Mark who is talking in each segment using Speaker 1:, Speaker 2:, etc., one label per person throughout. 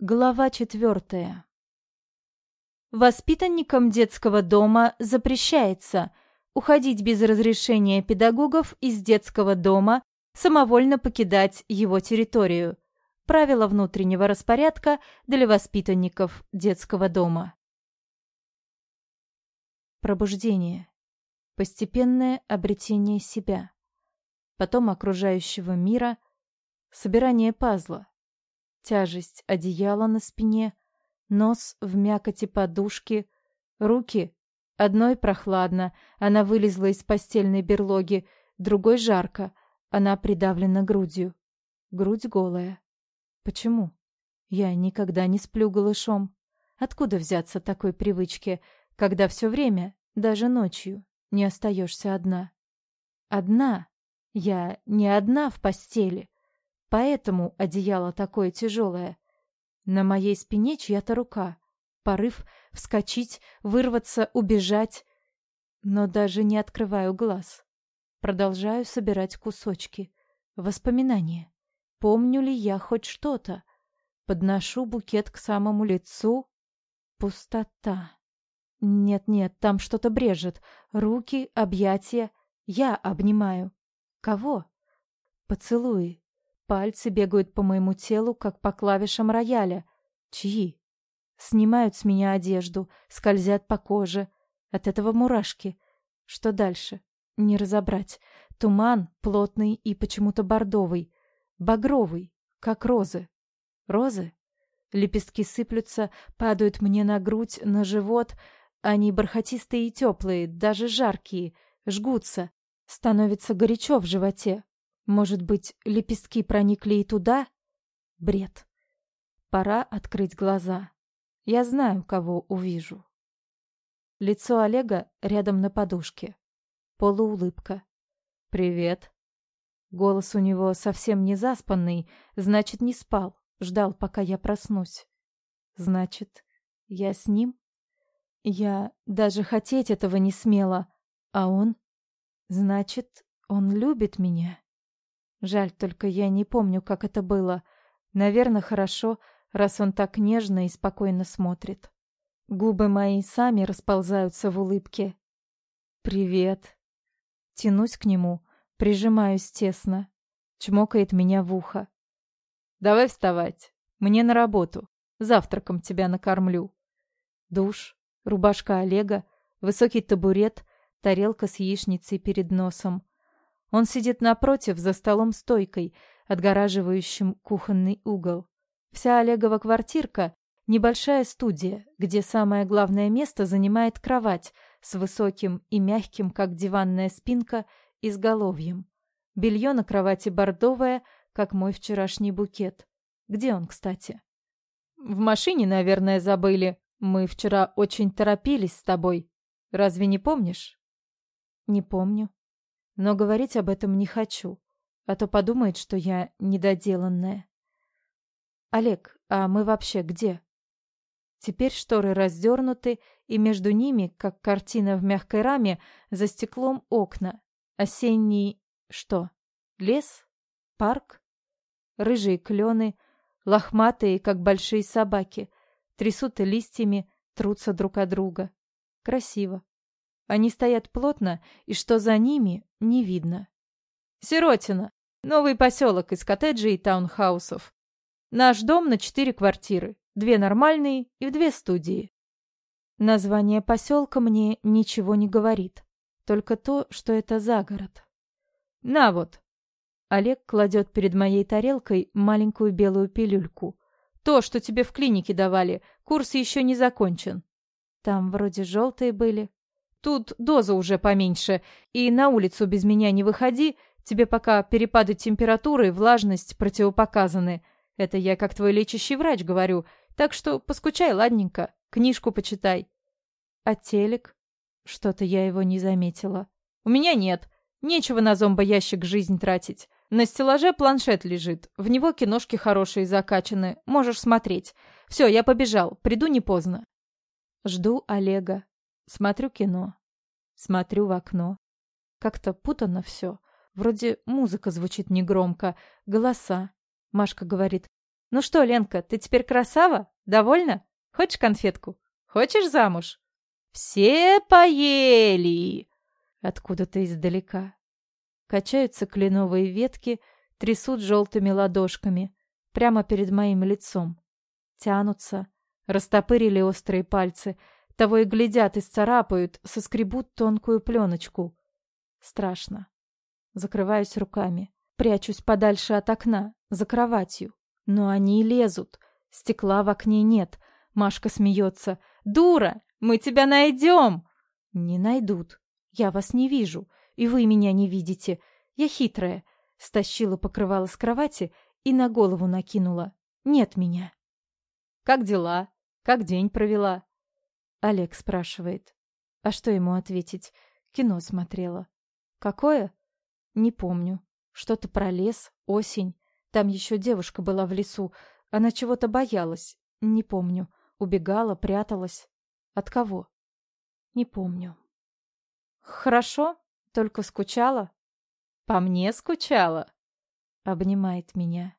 Speaker 1: Глава четвертая. Воспитанникам детского дома запрещается уходить без разрешения педагогов из детского дома, самовольно покидать его территорию. Правила внутреннего распорядка для воспитанников детского дома. Пробуждение. Постепенное обретение себя. Потом окружающего мира. Собирание пазла тяжесть одеяла на спине, нос в мякоти подушки, руки. Одной прохладно, она вылезла из постельной берлоги, другой жарко, она придавлена грудью. Грудь голая. Почему? Я никогда не сплю голышом. Откуда взяться такой привычке, когда все время, даже ночью, не остаешься одна? Одна. Я не одна в постели. Поэтому одеяло такое тяжелое. На моей спине чья-то рука. Порыв вскочить, вырваться, убежать. Но даже не открываю глаз. Продолжаю собирать кусочки. Воспоминания. Помню ли я хоть что-то? Подношу букет к самому лицу. Пустота. Нет-нет, там что-то брежет. Руки, объятия. Я обнимаю. Кого? Поцелуи. Пальцы бегают по моему телу, как по клавишам рояля. Чьи? Снимают с меня одежду, скользят по коже. От этого мурашки. Что дальше? Не разобрать. Туман плотный и почему-то бордовый. Багровый, как розы. Розы? Лепестки сыплются, падают мне на грудь, на живот. Они бархатистые и теплые, даже жаркие, жгутся. Становится горячо в животе. Может быть, лепестки проникли и туда? Бред. Пора открыть глаза. Я знаю, кого увижу. Лицо Олега рядом на подушке. Полуулыбка. «Привет». Голос у него совсем не заспанный, значит, не спал, ждал, пока я проснусь. Значит, я с ним? Я даже хотеть этого не смела, а он? Значит, он любит меня. Жаль, только я не помню, как это было. Наверное, хорошо, раз он так нежно и спокойно смотрит. Губы мои сами расползаются в улыбке. «Привет». Тянусь к нему, прижимаюсь тесно. Чмокает меня в ухо. «Давай вставать. Мне на работу. Завтраком тебя накормлю». Душ, рубашка Олега, высокий табурет, тарелка с яичницей перед носом. Он сидит напротив, за столом-стойкой, отгораживающим кухонный угол. Вся Олегова квартирка — небольшая студия, где самое главное место занимает кровать с высоким и мягким, как диванная спинка, изголовьем. Белье на кровати бордовое, как мой вчерашний букет. Где он, кстати? В машине, наверное, забыли. Мы вчера очень торопились с тобой. Разве не помнишь? Не помню. Но говорить об этом не хочу, а то подумает, что я недоделанная. Олег, а мы вообще где? Теперь шторы раздернуты, и между ними, как картина в мягкой раме, за стеклом окна. Осенний... что? Лес? Парк? Рыжие клены, лохматые, как большие собаки, трясут листьями, трутся друг от друга. Красиво. Они стоят плотно, и что за ними, не видно. Сиротина. Новый поселок из коттеджей и таунхаусов. Наш дом на четыре квартиры. Две нормальные и две студии. Название поселка мне ничего не говорит. Только то, что это за город. На вот. Олег кладет перед моей тарелкой маленькую белую пилюльку. То, что тебе в клинике давали. Курс еще не закончен. Там вроде желтые были. Тут доза уже поменьше, и на улицу без меня не выходи, тебе пока перепады температуры и влажность противопоказаны. Это я как твой лечащий врач говорю, так что поскучай, ладненько, книжку почитай. А телек? Что-то я его не заметила. У меня нет. Нечего на зомбоящик жизнь тратить. На стеллаже планшет лежит. В него киношки хорошие закачаны. Можешь смотреть. Все, я побежал. Приду не поздно. Жду Олега. Смотрю кино. Смотрю в окно. Как-то путано все. Вроде музыка звучит негромко, голоса. Машка говорит Ну что, Ленка, ты теперь красава? Довольна? Хочешь конфетку? Хочешь замуж? Все поели! Откуда-то издалека. Качаются кленовые ветки, трясут желтыми ладошками. Прямо перед моим лицом. Тянутся, растопырили острые пальцы. Того и глядят, и сцарапают, соскребут тонкую пленочку. Страшно. Закрываюсь руками. Прячусь подальше от окна, за кроватью. Но они лезут. Стекла в окне нет. Машка смеется. «Дура! Мы тебя найдем!» «Не найдут. Я вас не вижу. И вы меня не видите. Я хитрая». Стащила покрывало с кровати и на голову накинула. «Нет меня». «Как дела? Как день провела?» Олег спрашивает. А что ему ответить? Кино смотрела. «Какое?» «Не помню. Что-то про лес, осень. Там еще девушка была в лесу. Она чего-то боялась. Не помню. Убегала, пряталась. От кого? Не помню. Хорошо, только скучала. По мне скучала. Обнимает меня.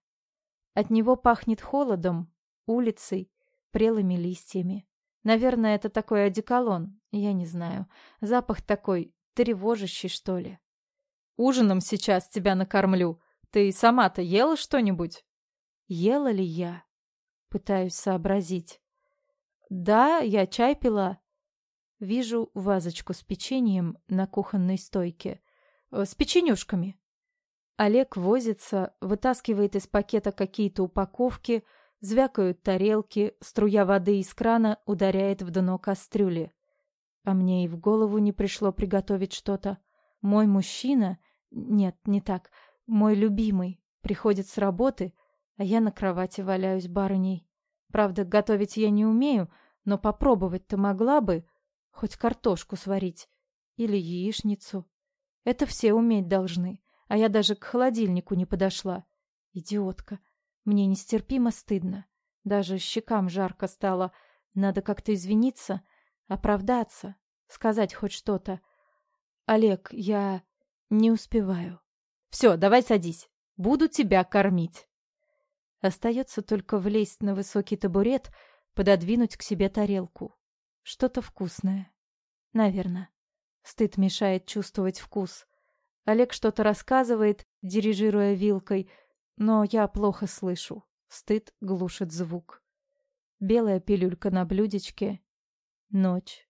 Speaker 1: От него пахнет холодом, улицей, прелыми листьями. Наверное, это такой одеколон, я не знаю. Запах такой тревожащий, что ли. Ужином сейчас тебя накормлю. Ты сама-то ела что-нибудь? Ела ли я? Пытаюсь сообразить. Да, я чай пила. Вижу вазочку с печеньем на кухонной стойке. Э, с печенюшками. Олег возится, вытаскивает из пакета какие-то упаковки, звякают тарелки, струя воды из крана ударяет в дно кастрюли. А мне и в голову не пришло приготовить что-то. Мой мужчина... Нет, не так. Мой любимый приходит с работы, а я на кровати валяюсь барыней. Правда, готовить я не умею, но попробовать-то могла бы. Хоть картошку сварить. Или яичницу. Это все уметь должны. А я даже к холодильнику не подошла. Идиотка. Мне нестерпимо стыдно. Даже щекам жарко стало. Надо как-то извиниться, оправдаться, сказать хоть что-то. Олег, я не успеваю. Все, давай садись. Буду тебя кормить. Остается только влезть на высокий табурет, пододвинуть к себе тарелку. Что-то вкусное. Наверное. Стыд мешает чувствовать вкус. Олег что-то рассказывает, дирижируя вилкой, но я плохо слышу. Стыд глушит звук. Белая пилюлька на блюдечке. Ночь.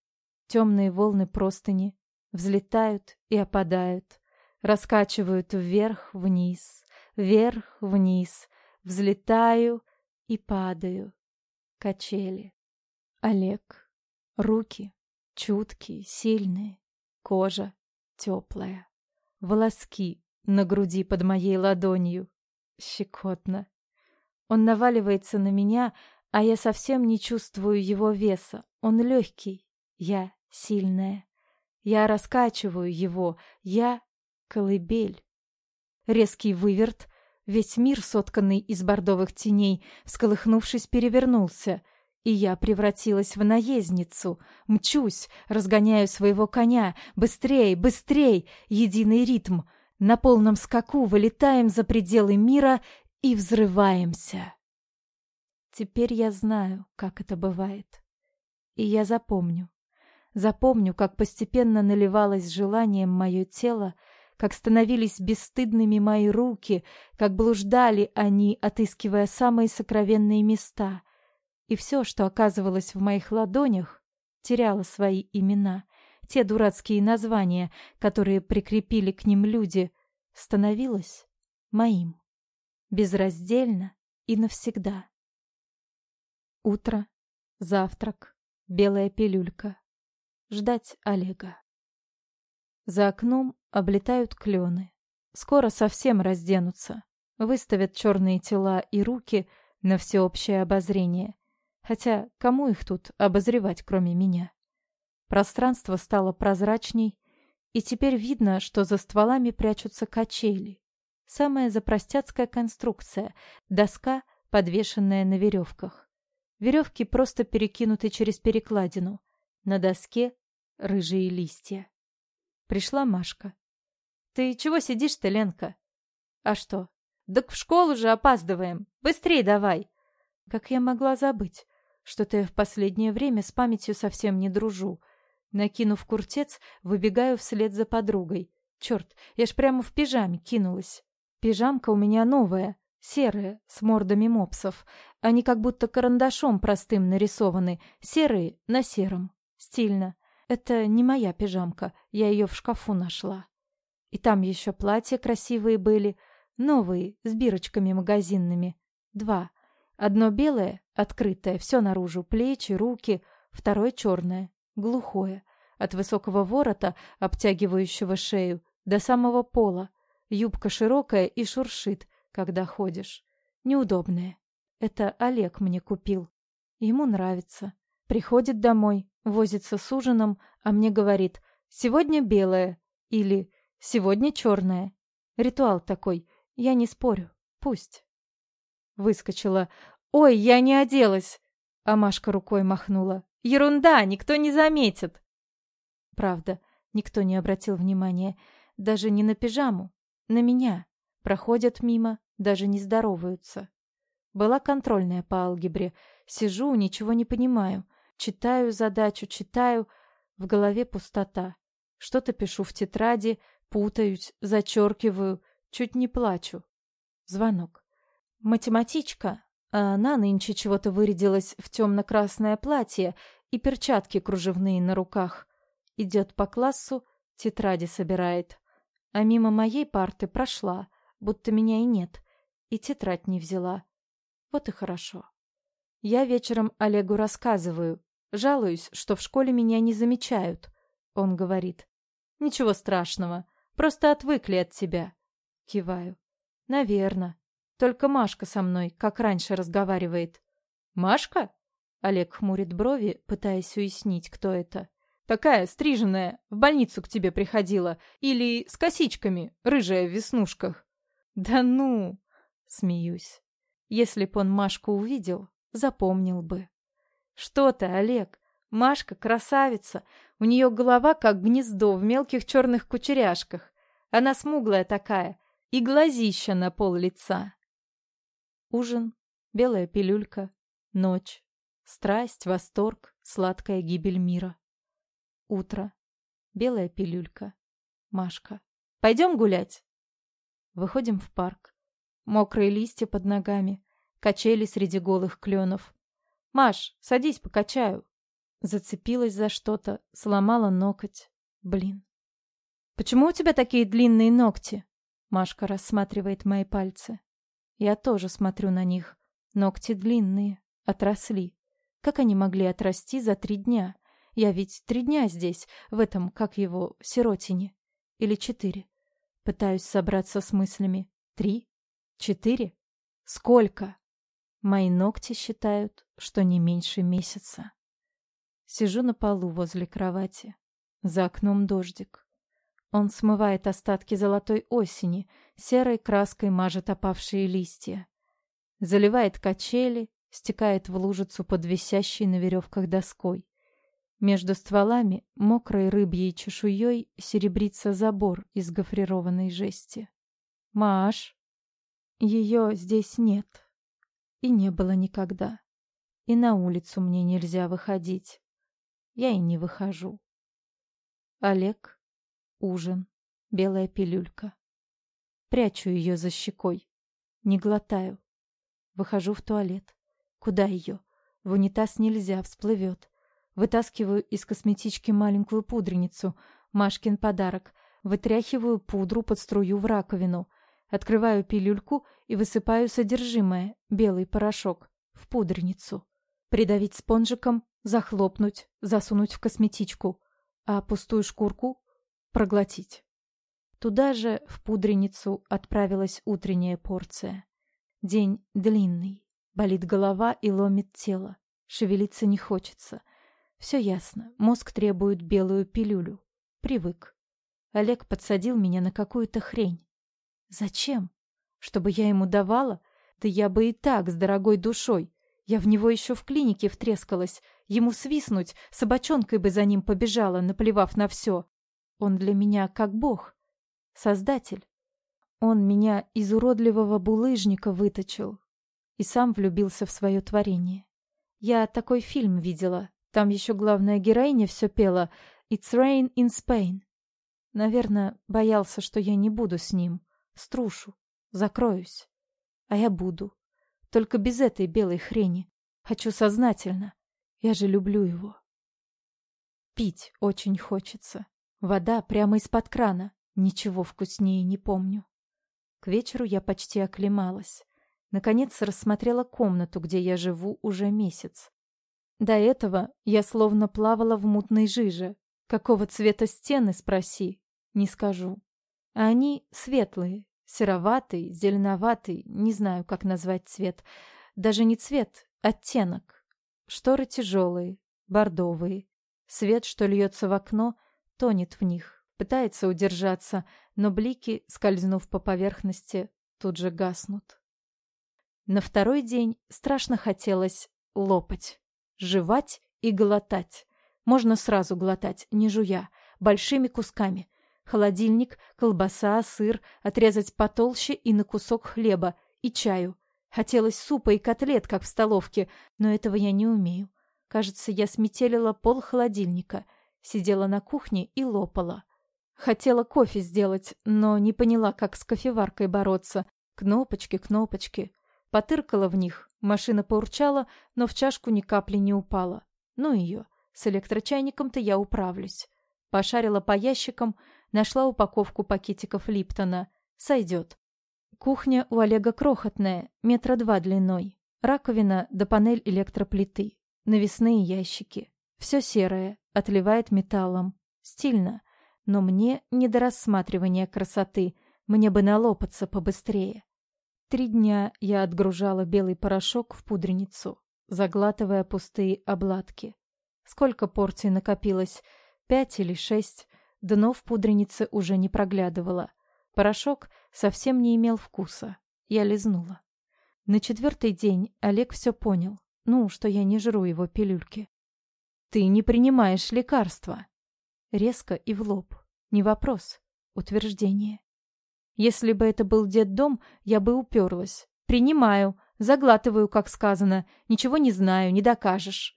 Speaker 1: Темные волны простыни взлетают и опадают раскачивают вверх-вниз, вверх-вниз, взлетаю и падаю. Качели. Олег. Руки. Чуткие, сильные. Кожа. Теплая. Волоски на груди под моей ладонью. Щекотно. Он наваливается на меня, а я совсем не чувствую его веса. Он легкий. Я сильная. Я раскачиваю его. Я колыбель. Резкий выверт, весь мир, сотканный из бордовых теней, всколыхнувшись, перевернулся, и я превратилась в наездницу. Мчусь, разгоняю своего коня, быстрей, быстрей, единый ритм. На полном скаку вылетаем за пределы мира и взрываемся. Теперь я знаю, как это бывает. И я запомню. Запомню, как постепенно наливалось желанием мое тело, как становились бесстыдными мои руки, как блуждали они, отыскивая самые сокровенные места. И все, что оказывалось в моих ладонях, теряло свои имена. Те дурацкие названия, которые прикрепили к ним люди, становилось моим. Безраздельно и навсегда. Утро, завтрак, белая пилюлька. Ждать Олега. За окном облетают клены. Скоро совсем разденутся. Выставят черные тела и руки на всеобщее обозрение. Хотя кому их тут обозревать, кроме меня? Пространство стало прозрачней, и теперь видно, что за стволами прячутся качели. Самая запростяцкая конструкция — доска, подвешенная на веревках. Веревки просто перекинуты через перекладину. На доске — рыжие листья. Пришла Машка. «Ты чего сидишь-то, Ленка?» «А что?» «Так в школу же опаздываем. Быстрей давай!» Как я могла забыть? Что-то я в последнее время с памятью совсем не дружу. Накинув куртец, выбегаю вслед за подругой. Черт, я ж прямо в пижаме кинулась. Пижамка у меня новая, серая, с мордами мопсов. Они как будто карандашом простым нарисованы, серые на сером. Стильно. Это не моя пижамка, я ее в шкафу нашла. И там еще платья красивые были, новые, с бирочками магазинными. Два. Одно белое, открытое, все наружу, плечи, руки, второе черное, глухое, от высокого ворота, обтягивающего шею, до самого пола. Юбка широкая и шуршит, когда ходишь. Неудобная. Это Олег мне купил. Ему нравится. Приходит домой, возится с ужином, а мне говорит «сегодня белое» или «сегодня черное». Ритуал такой. Я не спорю. Пусть. Выскочила. «Ой, я не оделась!» А Машка рукой махнула. «Ерунда, никто не заметит!» Правда, никто не обратил внимания. Даже не на пижаму. На меня. Проходят мимо, даже не здороваются. Была контрольная по алгебре. Сижу, ничего не понимаю. Читаю задачу, читаю. В голове пустота. Что-то пишу в тетради, путаюсь, зачеркиваю, чуть не плачу. Звонок. Математичка, а она нынче чего-то вырядилась в темно-красное платье и перчатки кружевные на руках. Идет по классу, тетради собирает. А мимо моей парты прошла, будто меня и нет, и тетрадь не взяла. Вот и хорошо. Я вечером Олегу рассказываю, жалуюсь, что в школе меня не замечают. Он говорит, ничего страшного, просто отвыкли от тебя. Киваю. Наверно. Только Машка со мной, как раньше, разговаривает. «Машка?» Олег хмурит брови, пытаясь уяснить, кто это. «Такая, стриженная, в больницу к тебе приходила. Или с косичками, рыжая в веснушках». «Да ну!» — смеюсь. Если б он Машку увидел, запомнил бы. «Что ты, Олег? Машка красавица. У нее голова как гнездо в мелких черных кучеряшках. Она смуглая такая, и глазища на пол лица. Ужин, белая пилюлька, ночь, страсть, восторг, сладкая гибель мира. Утро, белая пилюлька, Машка. Пойдем гулять? Выходим в парк. Мокрые листья под ногами, качели среди голых кленов. «Маш, садись, покачаю». Зацепилась за что-то, сломала ноготь. Блин. «Почему у тебя такие длинные ногти?» Машка рассматривает мои пальцы. Я тоже смотрю на них. Ногти длинные, отросли. Как они могли отрасти за три дня? Я ведь три дня здесь, в этом, как его, сиротине. Или четыре. Пытаюсь собраться с мыслями. Три? Четыре? Сколько? Мои ногти считают, что не меньше месяца. Сижу на полу возле кровати. За окном дождик. Он смывает остатки золотой осени, серой краской мажет опавшие листья. Заливает качели, стекает в лужицу под висящей на веревках доской. Между стволами, мокрой рыбьей чешуей, серебрится забор из гофрированной жести. «Маш!» Ее здесь нет. И не было никогда. И на улицу мне нельзя выходить. Я и не выхожу. Олег Ужин. Белая пилюлька. Прячу ее за щекой. Не глотаю. Выхожу в туалет. Куда ее? В унитаз нельзя, всплывет. Вытаскиваю из косметички маленькую пудреницу. Машкин подарок. Вытряхиваю пудру под струю в раковину. Открываю пилюльку и высыпаю содержимое, белый порошок, в пудреницу. Придавить спонжиком, захлопнуть, засунуть в косметичку. А пустую шкурку проглотить. Туда же, в пудреницу, отправилась утренняя порция. День длинный. Болит голова и ломит тело. Шевелиться не хочется. Все ясно. Мозг требует белую пилюлю. Привык. Олег подсадил меня на какую-то хрень. Зачем? Чтобы я ему давала? Да я бы и так, с дорогой душой. Я в него еще в клинике втрескалась. Ему свистнуть, собачонкой бы за ним побежала, наплевав на все. Он для меня как бог, создатель. Он меня из уродливого булыжника выточил. и сам влюбился в свое творение. Я такой фильм видела. Там еще главная героиня все пела «It's rain in Spain». Наверное, боялся, что я не буду с ним. Струшу. Закроюсь. А я буду. Только без этой белой хрени. Хочу сознательно. Я же люблю его. Пить очень хочется. Вода прямо из-под крана. Ничего вкуснее не помню. К вечеру я почти оклемалась. Наконец рассмотрела комнату, где я живу уже месяц. До этого я словно плавала в мутной жиже. Какого цвета стены, спроси, не скажу. А они светлые, сероватый, зеленоватый, не знаю, как назвать цвет. Даже не цвет, оттенок. Шторы тяжелые, бордовые. Свет, что льется в окно, тонет в них, пытается удержаться, но блики, скользнув по поверхности, тут же гаснут. На второй день страшно хотелось лопать, жевать и глотать. Можно сразу глотать, не жуя, большими кусками. Холодильник, колбаса, сыр, отрезать потолще и на кусок хлеба, и чаю. Хотелось супа и котлет, как в столовке, но этого я не умею. Кажется, я сметелила пол холодильника, сидела на кухне и лопала. Хотела кофе сделать, но не поняла, как с кофеваркой бороться. Кнопочки, кнопочки. Потыркала в них, машина поурчала, но в чашку ни капли не упала. Ну ее, с электрочайником-то я управлюсь. Пошарила по ящикам, нашла упаковку пакетиков Липтона. Сойдет. Кухня у Олега крохотная, метра два длиной. Раковина да панель электроплиты. Навесные ящики. Все серое, отливает металлом. Стильно. Но мне не до рассматривания красоты. Мне бы налопаться побыстрее. Три дня я отгружала белый порошок в пудреницу, заглатывая пустые обладки. Сколько порций накопилось? Пять или шесть? Дно в пудренице уже не проглядывало. Порошок совсем не имел вкуса. Я лизнула. На четвертый день Олег все понял. Ну, что я не жру его пилюльки. «Ты не принимаешь лекарства». Резко и в лоб. Не вопрос. Утверждение. Если бы это был детдом, я бы уперлась. Принимаю, заглатываю, как сказано. Ничего не знаю, не докажешь.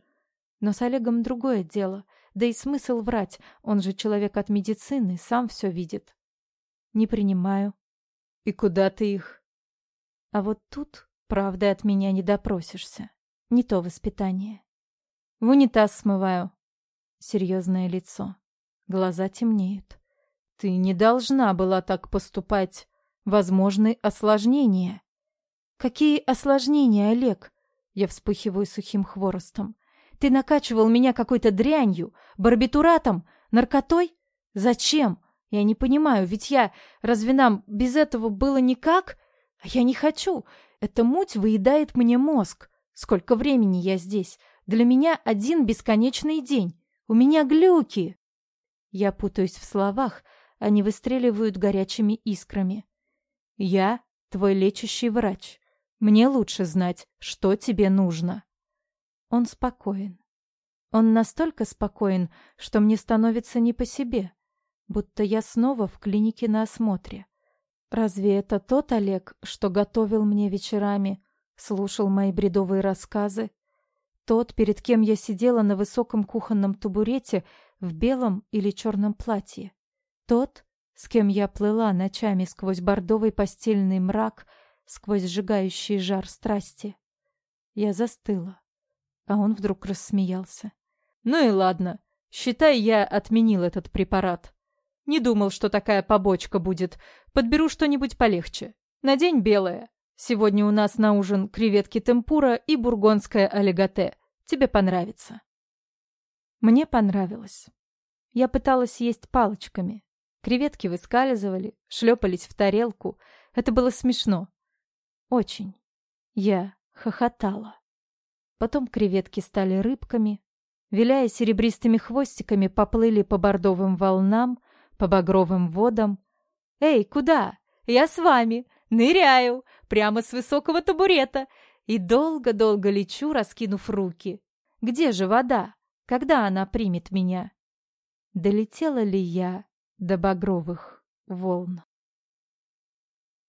Speaker 1: Но с Олегом другое дело. Да и смысл врать. Он же человек от медицины, сам все видит. Не принимаю. И куда ты их? А вот тут правды от меня не допросишься. Не то воспитание. В унитаз смываю. Серьезное лицо. Глаза темнеют. Ты не должна была так поступать. Возможны осложнения. Какие осложнения, Олег? Я вспыхиваю сухим хворостом. Ты накачивал меня какой-то дрянью, барбитуратом, наркотой? Зачем? Я не понимаю, ведь я... Разве нам без этого было никак? А я не хочу. Эта муть выедает мне мозг. Сколько времени я здесь? Для меня один бесконечный день. У меня глюки. Я путаюсь в словах, они выстреливают горячими искрами. «Я твой лечащий врач. Мне лучше знать, что тебе нужно». Он спокоен. Он настолько спокоен, что мне становится не по себе, будто я снова в клинике на осмотре. Разве это тот Олег, что готовил мне вечерами, слушал мои бредовые рассказы? Тот, перед кем я сидела на высоком кухонном табурете в белом или черном платье? Тот, с кем я плыла ночами сквозь бордовый постельный мрак, сквозь сжигающий жар страсти. Я застыла, а он вдруг рассмеялся. «Ну и ладно, считай, я отменил этот препарат. Не думал, что такая побочка будет. Подберу что-нибудь полегче. Надень белое. Сегодня у нас на ужин креветки темпура и бургондское олиготе. Тебе понравится». Мне понравилось. Я пыталась есть палочками, Креветки выскальзывали, шлепались в тарелку. Это было смешно. Очень. Я хохотала. Потом креветки стали рыбками, виляя серебристыми хвостиками, поплыли по бордовым волнам, по багровым водам. «Эй, куда? Я с вами! Ныряю! Прямо с высокого табурета! И долго-долго лечу, раскинув руки. Где же вода? Когда она примет меня?» Долетела ли я до багровых волн.